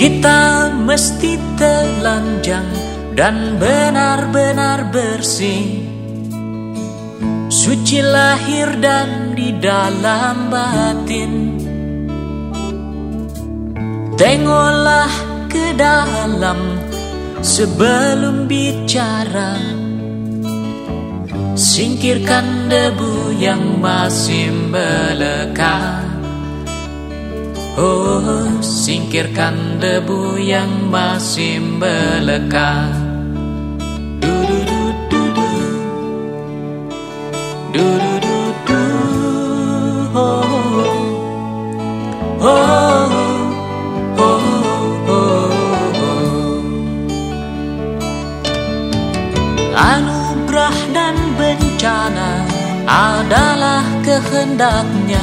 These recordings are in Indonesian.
Kita mesti telanjang dan benar-benar bersih. Suci lahir dan di dalam batin. Tengoklah ke dalam sebelum bicara. Singkirkan debu yang masih melekat Oh, singkirkan debu yang masih melekat. Du du du du du. Du du du du. Oh. Oh. Oh. Oh. Anugerah dan bencana adalah kehendaknya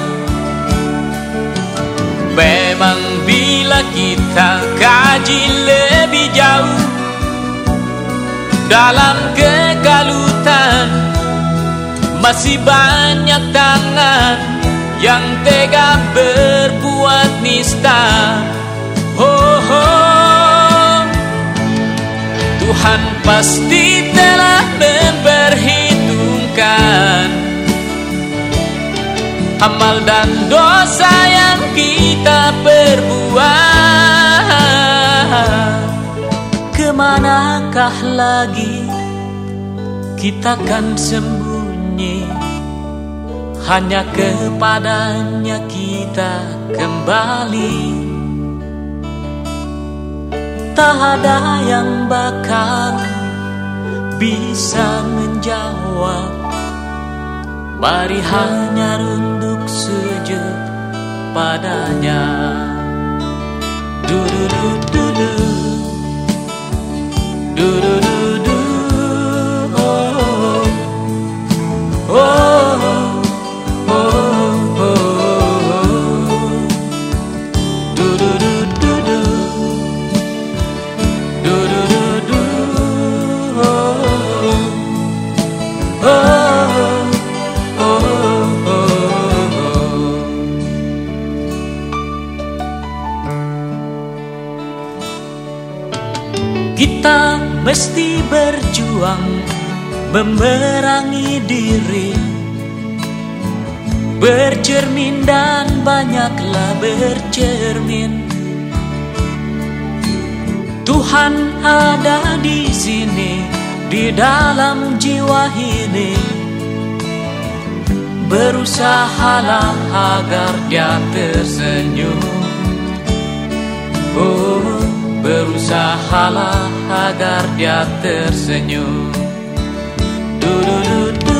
Memang bila kita kaji lebih jauh Dalam kegalutan Masih banyak tangan Yang tega berbuat nista oh, oh. Tuhan pasti telah memperhitungkan Amal dan dosa yang kita berbuat Ke manakah lagi kita kan sembunyi? Hanya kepadanya kita kembali. Tak ada yang bakal bisa menjawab. Mari hanya runduk sujud padanya du du du du du Kita mesti berjuang memerangi diri. Bercermin dan banyaklah bercermin. Tuhan ada di sini di dalam jiwa ini. Berusahalah agar dia tersenyum. Oh Berusahalah agar dia tersenyum. Du du du du